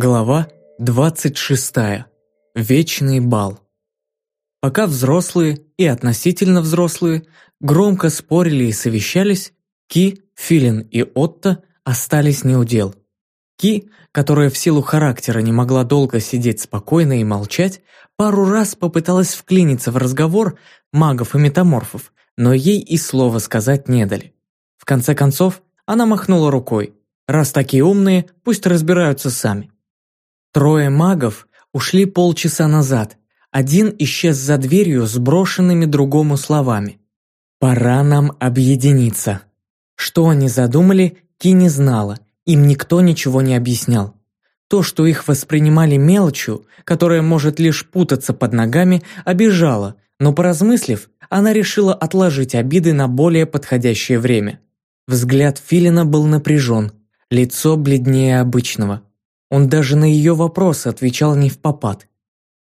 Глава 26. Вечный бал. Пока взрослые и относительно взрослые громко спорили и совещались, Ки, Филин и Отто остались неудел. Ки, которая в силу характера не могла долго сидеть спокойно и молчать, пару раз попыталась вклиниться в разговор магов и метаморфов, но ей и слова сказать не дали. В конце концов, она махнула рукой. Раз такие умные, пусть разбираются сами. Трое магов ушли полчаса назад. Один исчез за дверью с брошенными другому словами. «Пора нам объединиться». Что они задумали, Ки не знала, им никто ничего не объяснял. То, что их воспринимали мелочью, которая может лишь путаться под ногами, обижало, но поразмыслив, она решила отложить обиды на более подходящее время. Взгляд Филина был напряжен, лицо бледнее обычного. Он даже на ее вопрос отвечал не в попад.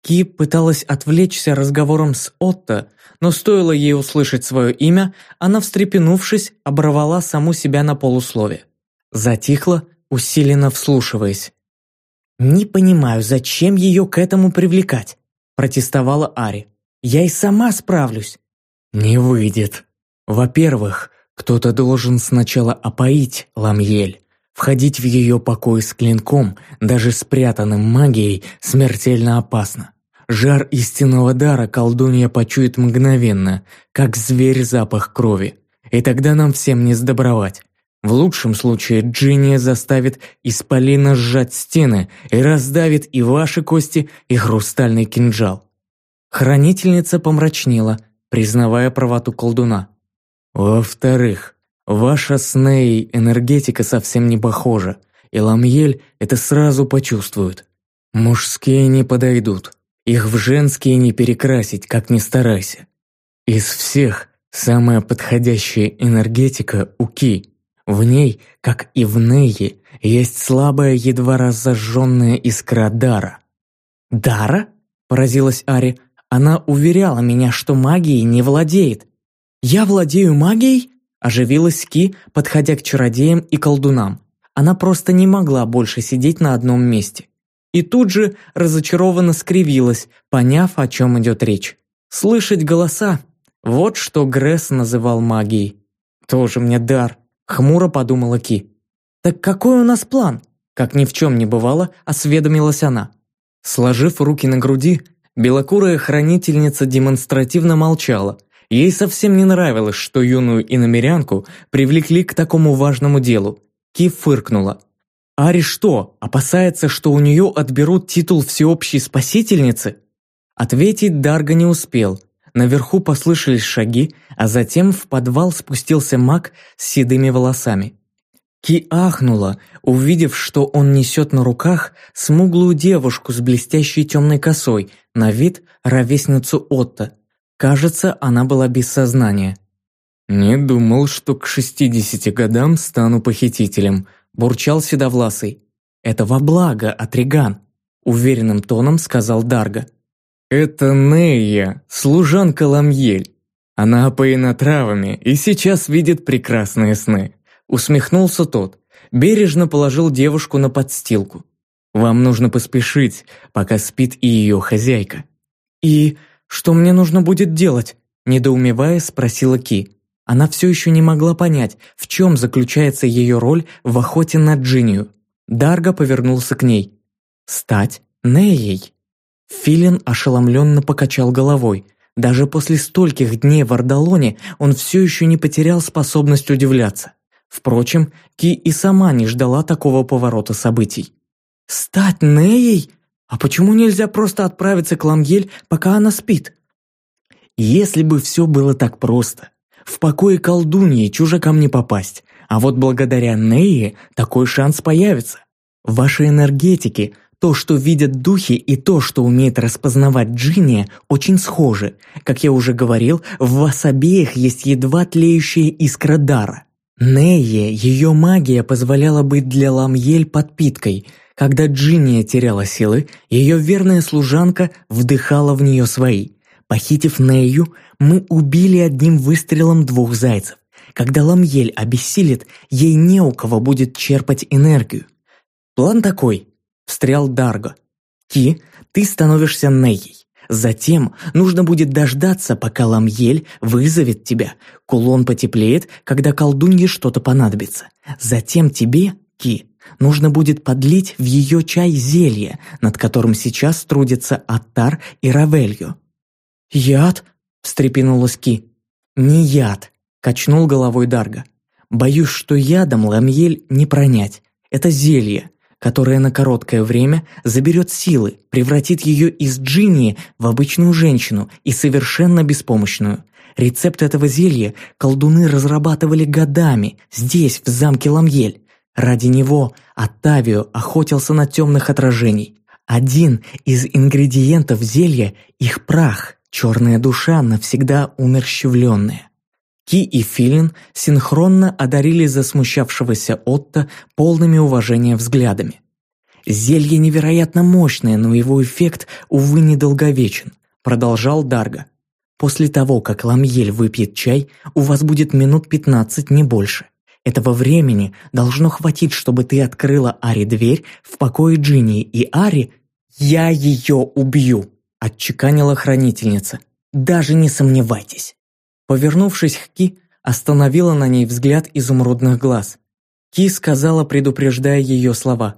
Ки пыталась отвлечься разговором с Отто, но стоило ей услышать свое имя, она, встрепенувшись, оборвала саму себя на полуслове. Затихла, усиленно вслушиваясь. «Не понимаю, зачем ее к этому привлекать?» – протестовала Ари. «Я и сама справлюсь». «Не выйдет. Во-первых, кто-то должен сначала опоить Ламьель, Входить в ее покой с клинком, даже спрятанным магией, смертельно опасно. Жар истинного дара колдунья почует мгновенно, как зверь запах крови. И тогда нам всем не сдобровать. В лучшем случае Джинния заставит Исполина сжать стены и раздавит и ваши кости, и хрустальный кинжал. Хранительница помрачнела, признавая правоту колдуна. Во-вторых, Ваша с Ней энергетика совсем не похожа, и Ламьель это сразу почувствует. Мужские не подойдут, их в женские не перекрасить, как ни старайся. Из всех самая подходящая энергетика у Ки. В ней, как и в Нее, есть слабая, едва разожженная искра дара. «Дара?» – поразилась Ари. «Она уверяла меня, что магией не владеет». «Я владею магией?» Оживилась Ки, подходя к чародеям и колдунам. Она просто не могла больше сидеть на одном месте. И тут же разочарованно скривилась, поняв, о чем идет речь. Слышать голоса – вот что Гресс называл магией. «Тоже мне дар», – хмуро подумала Ки. «Так какой у нас план?» Как ни в чем не бывало, осведомилась она. Сложив руки на груди, белокурая хранительница демонстративно молчала – Ей совсем не нравилось, что юную иномерянку привлекли к такому важному делу. Ки фыркнула. Ари что, опасается, что у нее отберут титул всеобщей спасительницы? Ответить Дарга не успел. Наверху послышались шаги, а затем в подвал спустился маг с седыми волосами. Ки ахнула, увидев, что он несет на руках смуглую девушку с блестящей темной косой, на вид ровесницу Отто. Кажется, она была без сознания. «Не думал, что к шестидесяти годам стану похитителем», – бурчал Седовласый. «Это во благо, Атриган», – уверенным тоном сказал Дарга. «Это Нея, служанка Ламьель. Она опоена травами и сейчас видит прекрасные сны», – усмехнулся тот. Бережно положил девушку на подстилку. «Вам нужно поспешить, пока спит и ее хозяйка». «И «Что мне нужно будет делать?» – недоумевая спросила Ки. Она все еще не могла понять, в чем заключается ее роль в охоте на Джинию. Дарга повернулся к ней. «Стать Неей?» Филин ошеломленно покачал головой. Даже после стольких дней в Ардалоне он все еще не потерял способность удивляться. Впрочем, Ки и сама не ждала такого поворота событий. «Стать Неей?» А почему нельзя просто отправиться к Ламгель, пока она спит? Если бы все было так просто. В покое колдуньи чужакам не попасть. А вот благодаря Нее такой шанс появится. В вашей энергетике то, что видят духи и то, что умеет распознавать Джинни, очень схожи. Как я уже говорил, в вас обеих есть едва тлеющая искра дара. Нее, ее магия позволяла быть для Ламьель подпиткой – когда Джинния теряла силы, ее верная служанка вдыхала в нее свои. Похитив Нею, мы убили одним выстрелом двух зайцев. Когда Ламьель обессилит, ей не у кого будет черпать энергию. План такой. встрял Дарго. «Ки, ты становишься Нейей. Затем нужно будет дождаться, пока Ламьель вызовет тебя. Кулон потеплеет, когда колдунье что-то понадобится. Затем тебе, Ки, нужно будет подлить в ее чай зелье, над которым сейчас трудятся Аттар и Равелью». «Яд?» – встрепенулась Ки. «Не яд», – качнул головой Дарга. «Боюсь, что ядом Ламьель не пронять. Это зелье, которое на короткое время заберет силы, превратит ее из джинни в обычную женщину и совершенно беспомощную. Рецепт этого зелья колдуны разрабатывали годами, здесь, в замке Ламьель. Ради него Оттавио охотился на темных отражений. Один из ингредиентов зелья – их прах, черная душа, навсегда умерщвленная. Ки и Филин синхронно одарили засмущавшегося Отто полными уважения взглядами. «Зелье невероятно мощное, но его эффект, увы, недолговечен», – продолжал Дарга. «После того, как Ламьель выпьет чай, у вас будет минут пятнадцать, не больше. Этого времени должно хватить, чтобы ты открыла Ари дверь в покое Джинни, и Ари... Я ее убью!» – отчеканила хранительница. «Даже не сомневайтесь!» Повернувшись к Ки, остановила на ней взгляд изумрудных глаз. Ки сказала, предупреждая ее слова.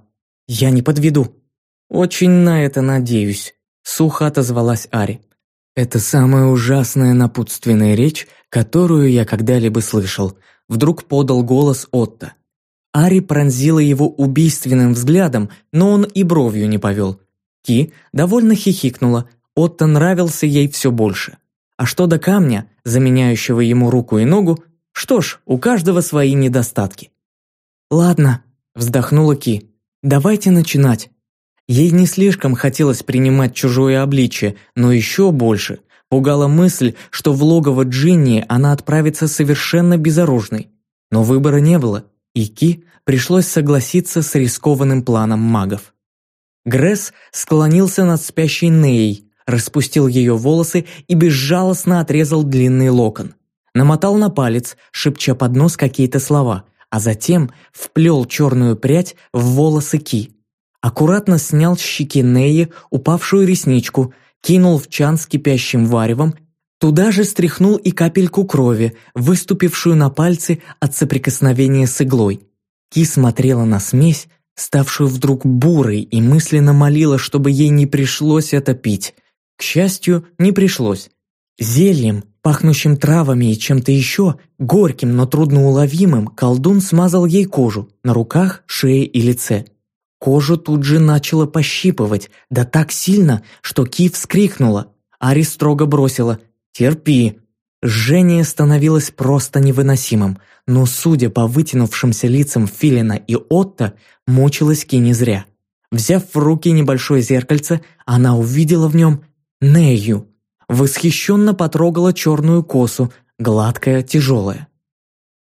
«Я не подведу». «Очень на это надеюсь», – сухо отозвалась Ари. «Это самая ужасная напутственная речь, которую я когда-либо слышал», – вдруг подал голос Отто. Ари пронзила его убийственным взглядом, но он и бровью не повел. Ки довольно хихикнула, Отто нравился ей все больше. А что до камня, заменяющего ему руку и ногу, что ж, у каждого свои недостатки. «Ладно», – вздохнула Ки, – «давайте начинать». Ей не слишком хотелось принимать чужое обличие, но еще больше пугала мысль, что в логово Джинни она отправится совершенно безоружной. Но выбора не было, и Ки пришлось согласиться с рискованным планом магов. Гресс склонился над спящей Неей, распустил ее волосы и безжалостно отрезал длинный локон. Намотал на палец, шепча под нос какие-то слова, а затем вплел черную прядь в волосы Ки. Аккуратно снял с щеки Неи упавшую ресничку, кинул в чан с кипящим варевом, туда же стряхнул и капельку крови, выступившую на пальце от соприкосновения с иглой. Ки смотрела на смесь, ставшую вдруг бурой, и мысленно молила, чтобы ей не пришлось это пить. К счастью, не пришлось. Зельем, пахнущим травами и чем-то еще, горьким, но трудноуловимым, колдун смазал ей кожу на руках, шее и лице. Кожу тут же начало пощипывать, да так сильно, что Ки вскрикнула. Ари строго бросила «Терпи». Жжение становилось просто невыносимым, но, судя по вытянувшимся лицам Филина и Отто, мучилась Ки не зря. Взяв в руки небольшое зеркальце, она увидела в нем Нею. Восхищенно потрогала черную косу, гладкая, тяжелая.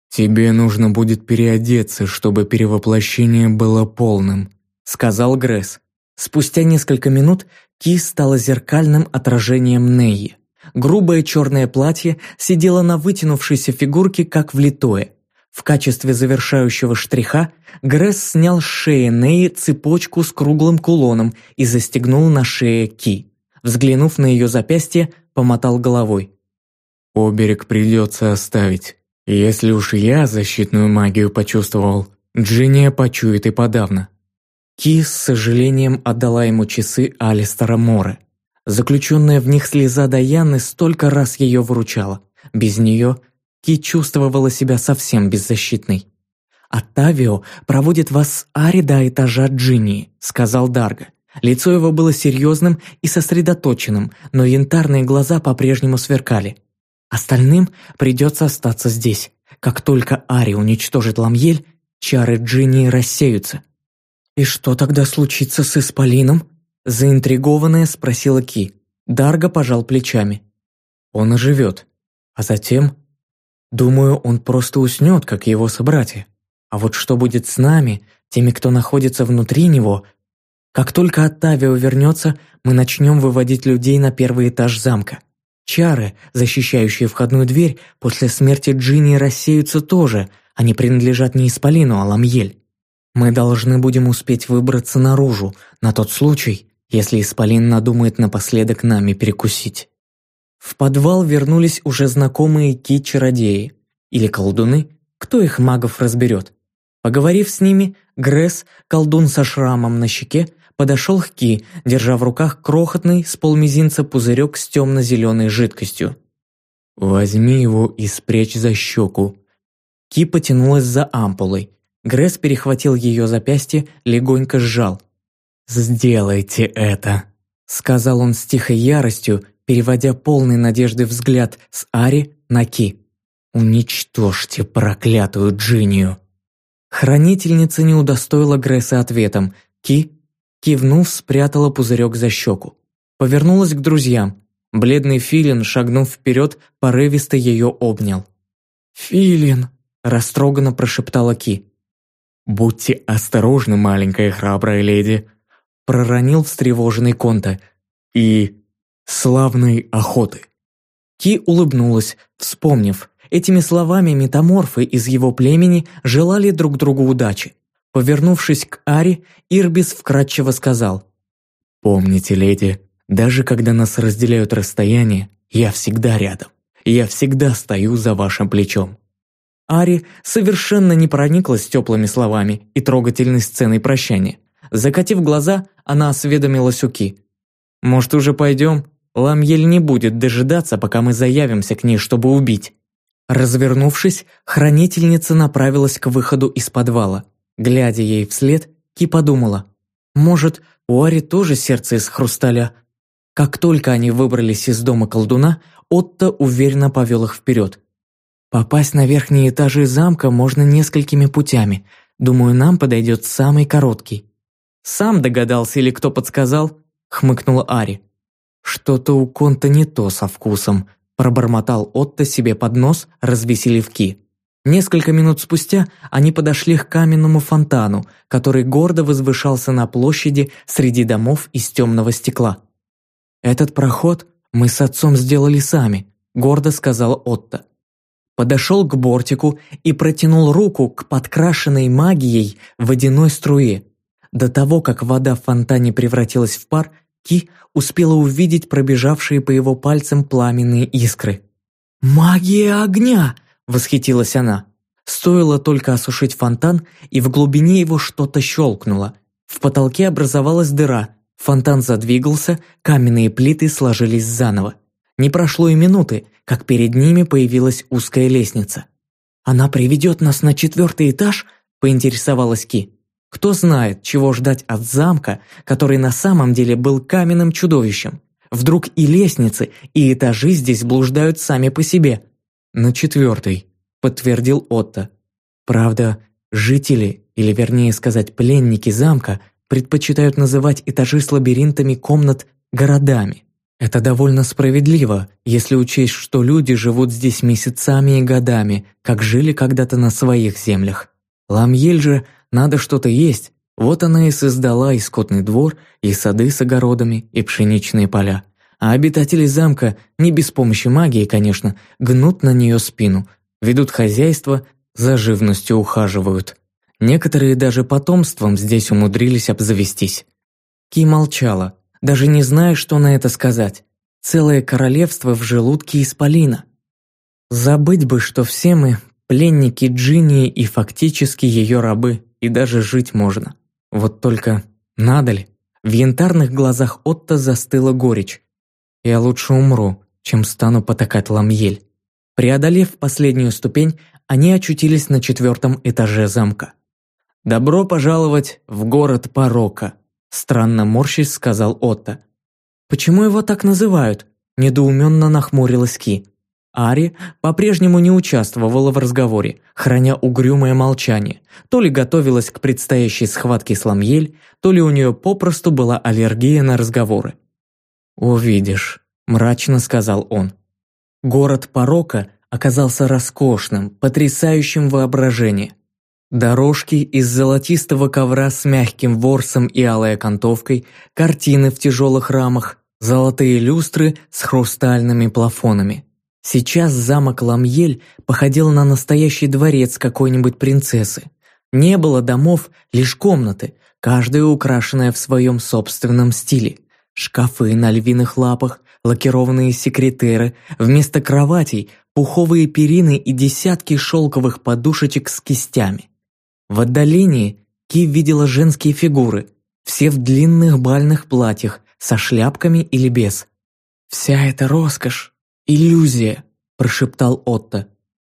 «Тебе нужно будет переодеться, чтобы перевоплощение было полным», сказал Гресс. Спустя несколько минут Ки стала зеркальным отражением Неи. Грубое черное платье сидело на вытянувшейся фигурке, как влитое. В качестве завершающего штриха Гресс снял с шеи Неи цепочку с круглым кулоном и застегнул на шее Ки взглянув на ее запястье, помотал головой. «Оберег придется оставить. Если уж я защитную магию почувствовал, Джиния почует и подавно». Ки с сожалением отдала ему часы Алистера Море. Заключенная в них слеза Даяны столько раз ее выручала. Без нее Ки чувствовала себя совсем беззащитной. «Оттавио проводит вас Ари до этажа Джинни», — сказал Дарга. Лицо его было серьезным и сосредоточенным, но янтарные глаза по-прежнему сверкали. Остальным придется остаться здесь. Как только Ари уничтожит Ламьель, чары Джинни рассеются. «И что тогда случится с Исполином?» Заинтригованная спросила Ки. Дарго пожал плечами. «Он оживет. А затем...» «Думаю, он просто уснет, как его собратья. А вот что будет с нами, теми, кто находится внутри него, как только Оттавио вернется, мы начнем выводить людей на первый этаж замка. Чары, защищающие входную дверь, после смерти Джинни рассеются тоже, они принадлежат не Исполину, а Ламьель. Мы должны будем успеть выбраться наружу, на тот случай, если Исполин надумает напоследок нами перекусить». В подвал вернулись уже знакомые ки-чародеи. Или колдуны, кто их магов разберет. Поговорив с ними, Гресс, колдун со шрамом на щеке, подошел к Ки, держа в руках крохотный с полмизинца пузырек с темно-зеленой жидкостью. «Возьми его и спрячь за щеку». Ки потянулась за ампулой. Гресс перехватил ее запястье, легонько сжал. «Сделайте это», — сказал он с тихой яростью, переводя полный надежды взгляд с Ари на Ки. «Уничтожьте проклятую Джинию!» Хранительница не удостоила Гресса ответом. Ки, кивнув, спрятала пузырек за щеку. Повернулась к друзьям. Бледный Филин, шагнув вперед, порывисто ее обнял. «Филин!» – растроганно прошептала Ки. «Будьте осторожны, маленькая храбрая леди!» – проронил встревоженный Конта. «И славной охоты!» Ки улыбнулась, вспомнив, Этими словами метаморфы из его племени желали друг другу удачи. Повернувшись к Ари, Ирбис вкратчиво сказал «Помните, леди, даже когда нас разделяют расстояние, я всегда рядом. Я всегда стою за вашим плечом». Ари совершенно не прониклась теплыми словами и трогательной сценой прощания. Закатив глаза, она осведомилась у Ки. «Может, уже пойдем? Ламьель не будет дожидаться, пока мы заявимся к ней, чтобы убить». Развернувшись, хранительница направилась к выходу из подвала. Глядя ей вслед, Ки подумала, может, у Ари тоже сердце из хрусталя. Как только они выбрались из дома колдуна, Отто уверенно повел их вперед. «Попасть на верхние этажи замка можно несколькими путями. Думаю, нам подойдет самый короткий». «Сам догадался или кто подсказал?» – хмыкнула Ари. «Что-то у Конта не то со вкусом», Пробормотал Отто себе под нос, развеселив Ки. Несколько минут спустя они подошли к каменному фонтану, который гордо возвышался на площади среди домов из темного стекла. «Этот проход мы с отцом сделали сами», – гордо сказал Отто. Подошел к бортику и протянул руку к подкрашенной магией водяной струе. До того, как вода в фонтане превратилась в пар, Ки успела увидеть пробежавшие по его пальцам пламенные искры. «Магия огня!» – восхитилась она. Стоило только осушить фонтан, и в глубине его что-то щелкнуло. В потолке образовалась дыра, фонтан задвигался, каменные плиты сложились заново. Не прошло и минуты, как перед ними появилась узкая лестница. «Она приведет нас на четвертый этаж?» – поинтересовалась Ки. Кто знает, чего ждать от замка, который на самом деле был каменным чудовищем. Вдруг и лестницы, и этажи здесь блуждают сами по себе. На четвертый, подтвердил Отто. Правда, жители, или вернее сказать пленники замка, предпочитают называть этажи с лабиринтами комнат городами. Это довольно справедливо, если учесть, что люди живут здесь месяцами и годами, как жили когда-то на своих землях. Ламьель же надо что-то есть. Вот она и создала и скотный двор, и сады с огородами, и пшеничные поля. А обитатели замка, не без помощи магии, конечно, гнут на нее спину, ведут хозяйство, за живностью ухаживают. Некоторые даже потомством здесь умудрились обзавестись. Ки молчала, даже не зная, что на это сказать. Целое королевство в желудке исполина. Забыть бы, что все мы пленники Джинни и фактически ее рабы и даже жить можно. Вот только надо ли? В янтарных глазах Отто застыла горечь. Я лучше умру, чем стану потакать ламьель. Преодолев последнюю ступень, они очутились на четвертом этаже замка. «Добро пожаловать в город порока», – странно морщись сказал Отто. «Почему его так называют?» – недоуменно нахмурилась Ки. Ари по-прежнему не участвовала в разговоре, храня угрюмое молчание. То ли готовилась к предстоящей схватке с Ламьель, то ли у нее попросту была аллергия на разговоры. «Увидишь», – мрачно сказал он. Город порока оказался роскошным, потрясающим воображение. Дорожки из золотистого ковра с мягким ворсом и алой окантовкой, картины в тяжелых рамах, золотые люстры с хрустальными плафонами – Сейчас замок Ламьель походил на настоящий дворец какой-нибудь принцессы. Не было домов, лишь комнаты, каждая украшенная в своем собственном стиле. Шкафы на львиных лапах, лакированные секретеры, вместо кроватей пуховые перины и десятки шелковых подушечек с кистями. В отдалении Ки видела женские фигуры, все в длинных бальных платьях, со шляпками или без. «Вся эта роскошь – иллюзия», – прошептал Отто.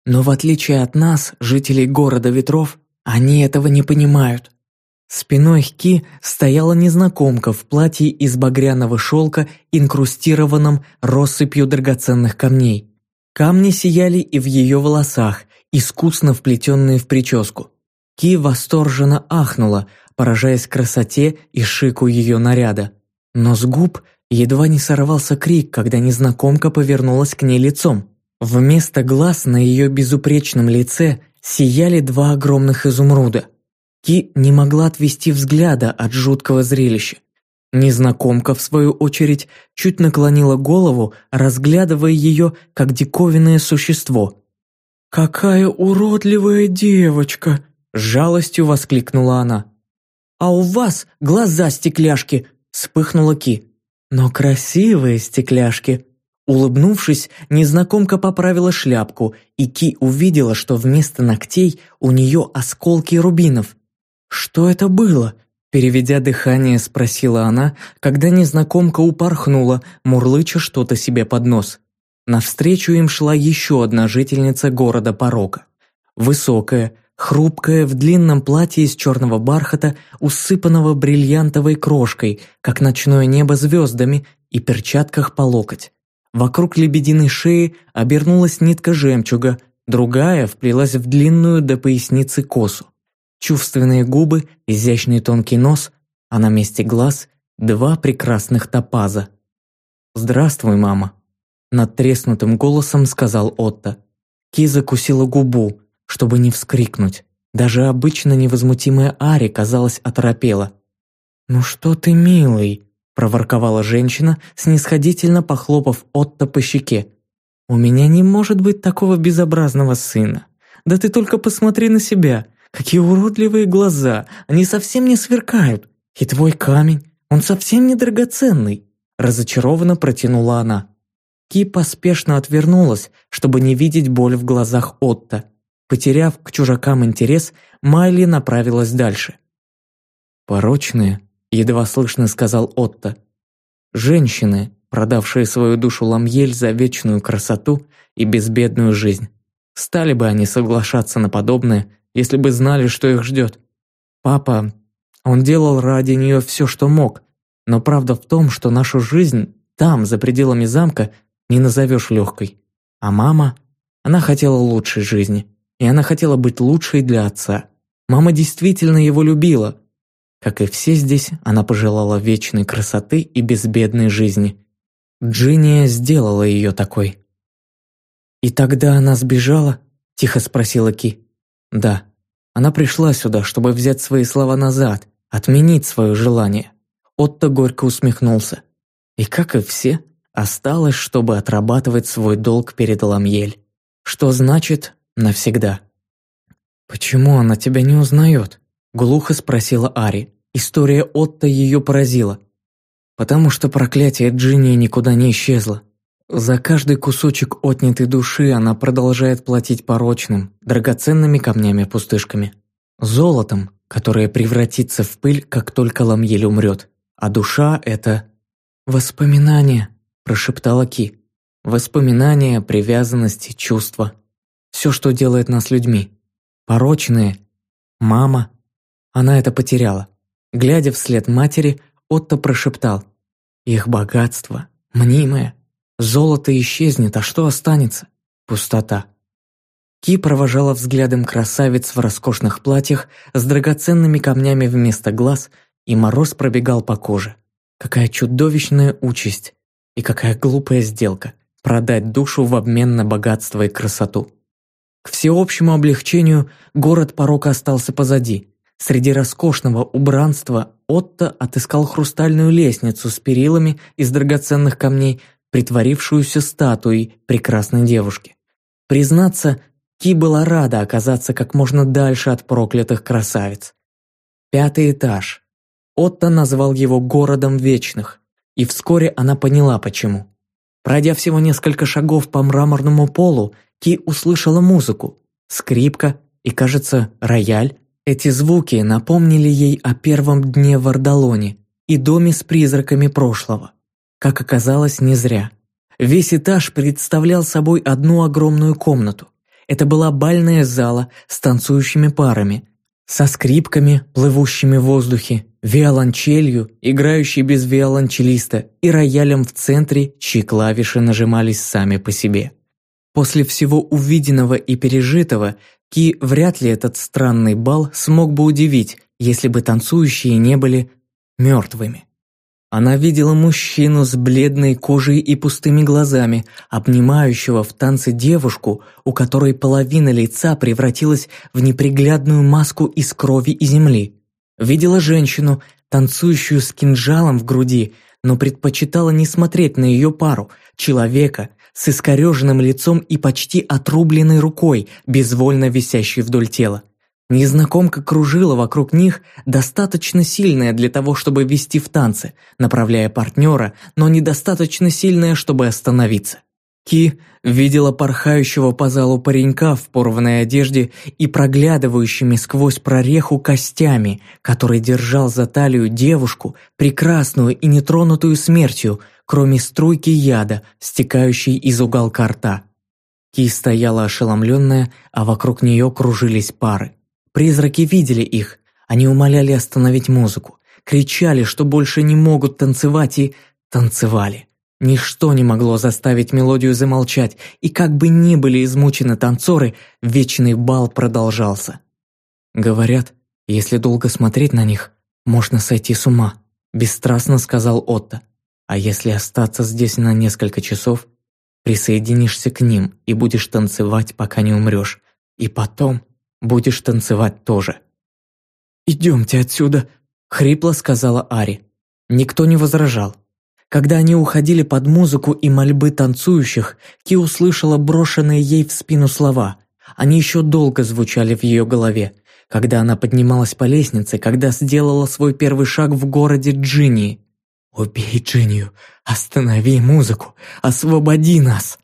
«Но в отличие от нас, жителей города ветров, они этого не понимают». Спиной Ки стояла незнакомка в платье из багряного шелка, инкрустированном россыпью драгоценных камней. Камни сияли и в ее волосах, искусно вплетенные в прическу. Ки восторженно ахнула, поражаясь красоте и шику ее наряда. Но с губ едва не сорвался крик, когда незнакомка повернулась к ней лицом. Вместо глаз на ее безупречном лице сияли два огромных изумруда – Ки не могла отвести взгляда от жуткого зрелища. Незнакомка, в свою очередь, чуть наклонила голову, разглядывая ее как диковинное существо. «Какая уродливая девочка!» – с жалостью воскликнула она. «А у вас глаза стекляшки!» – вспыхнула Ки. «Но красивые стекляшки!» Улыбнувшись, незнакомка поправила шляпку, и Ки увидела, что вместо ногтей у нее осколки рубинов. «Что это было?» Переведя дыхание, спросила она, когда незнакомка упорхнула, мурлыча что-то себе под нос. Навстречу им шла еще одна жительница города Порока. Высокая, хрупкая, в длинном платье из черного бархата, усыпанного бриллиантовой крошкой, как ночное небо звездами, и перчатках по локоть. Вокруг лебединой шеи обернулась нитка жемчуга, другая вплелась в длинную до поясницы косу. Чувственные губы, изящный тонкий нос, а на месте глаз два прекрасных топаза. «Здравствуй, мама», – над треснутым голосом сказал Отто. Ки закусила губу, чтобы не вскрикнуть. Даже обычно невозмутимая Ари, казалось, оторопела. «Ну что ты, милый?» – проворковала женщина, снисходительно похлопав Отто по щеке. «У меня не может быть такого безобразного сына. Да ты только посмотри на себя. Какие уродливые глаза, они совсем не сверкают. И твой камень, он совсем не драгоценный. Разочарованно протянула она. Ки поспешно отвернулась, чтобы не видеть боль в глазах Отто. Потеряв к чужакам интерес, Майли направилась дальше. «Порочные», — едва слышно сказал Отто. «Женщины, продавшие свою душу Ламьель за вечную красоту и безбедную жизнь. Стали бы они соглашаться на подобное, если бы знали, что их ждет. Папа, он делал ради нее все, что мог, но правда в том, что нашу жизнь там, за пределами замка, не назовешь легкой. А мама, она хотела лучшей жизни, и она хотела быть лучшей для отца. Мама действительно его любила. Как и все здесь, она пожелала вечной красоты и безбедной жизни. Джиния сделала ее такой. «И тогда она сбежала?» – тихо спросила Ки. «Да, она пришла сюда, чтобы взять свои слова назад, отменить свое желание. Отто горько усмехнулся. И, как и все, осталось, чтобы отрабатывать свой долг перед Ламьель. Что значит «навсегда». «Почему она тебя не узнает?» – глухо спросила Ари. История Отто ее поразила. «Потому что проклятие Джинни никуда не исчезло. За каждый кусочек отнятой души она продолжает платить порочным, драгоценными камнями-пустышками. Золотом, которое превратится в пыль, как только Ламьель умрет. А душа – это… «Воспоминания», – прошептала Ки. «Воспоминания, привязанности, чувства. Все, что делает нас людьми. Порочные. Мама. Она это потеряла. Глядя вслед матери, Отто прошептал. Их богатство, мнимое, Золото исчезнет, а что останется? Пустота. Ки провожала взглядом красавиц в роскошных платьях с драгоценными камнями вместо глаз, и мороз пробегал по коже. Какая чудовищная участь и какая глупая сделка – продать душу в обмен на богатство и красоту. К всеобщему облегчению город порока остался позади. Среди роскошного убранства Отто отыскал хрустальную лестницу с перилами из драгоценных камней, притворившуюся статуей прекрасной девушки. Признаться, Ки была рада оказаться как можно дальше от проклятых красавиц. Пятый этаж. Отто назвал его «городом вечных», и вскоре она поняла, почему. Пройдя всего несколько шагов по мраморному полу, Ки услышала музыку, скрипка и, кажется, рояль. Эти звуки напомнили ей о первом дне в Ардалоне и доме с призраками прошлого. Как оказалось, не зря. Весь этаж представлял собой одну огромную комнату. Это была бальная зала с танцующими парами, со скрипками, плывущими в воздухе, виолончелью, играющей без виолончелиста, и роялем в центре, чьи клавиши нажимались сами по себе. После всего увиденного и пережитого, Ки вряд ли этот странный бал смог бы удивить, если бы танцующие не были мертвыми. Она видела мужчину с бледной кожей и пустыми глазами, обнимающего в танце девушку, у которой половина лица превратилась в неприглядную маску из крови и земли. Видела женщину, танцующую с кинжалом в груди, но предпочитала не смотреть на ее пару, человека с искореженным лицом и почти отрубленной рукой, безвольно висящей вдоль тела. Незнакомка кружила вокруг них, достаточно сильная для того, чтобы вести в танцы, направляя партнера, но недостаточно сильная, чтобы остановиться. Ки видела порхающего по залу паренька в порванной одежде и проглядывающими сквозь прореху костями, который держал за талию девушку, прекрасную и нетронутую смертью, кроме струйки яда, стекающей из уголка рта. Ки стояла ошеломленная, а вокруг нее кружились пары. Призраки видели их, они умоляли остановить музыку, кричали, что больше не могут танцевать и танцевали. Ничто не могло заставить мелодию замолчать, и как бы ни были измучены танцоры, вечный бал продолжался. «Говорят, если долго смотреть на них, можно сойти с ума», – бесстрастно сказал Отто. «А если остаться здесь на несколько часов, присоединишься к ним и будешь танцевать, пока не умрешь. И потом будешь танцевать тоже». «Идемте отсюда», – хрипло сказала Ари. Никто не возражал. Когда они уходили под музыку и мольбы танцующих, Ки услышала брошенные ей в спину слова. Они еще долго звучали в ее голове. Когда она поднималась по лестнице, когда сделала свой первый шаг в городе Джинни. «Убей Джиннию! Останови музыку! Освободи нас!»